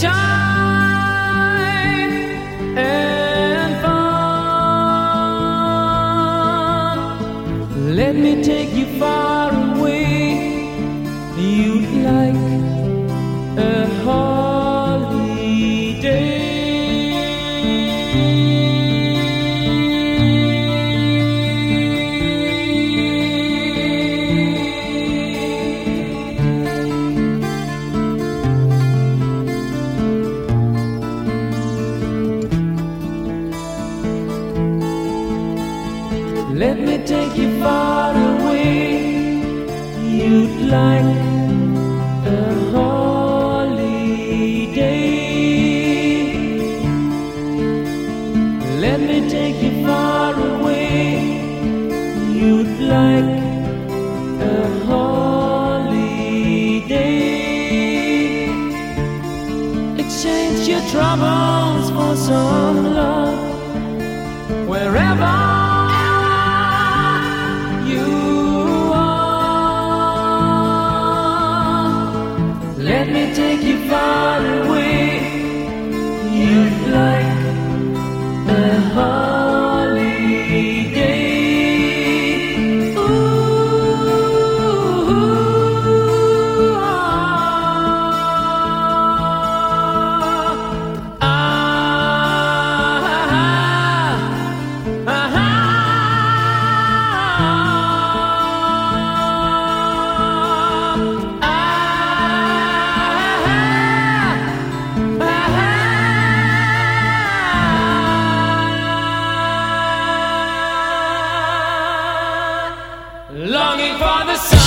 time like Longing for the sun.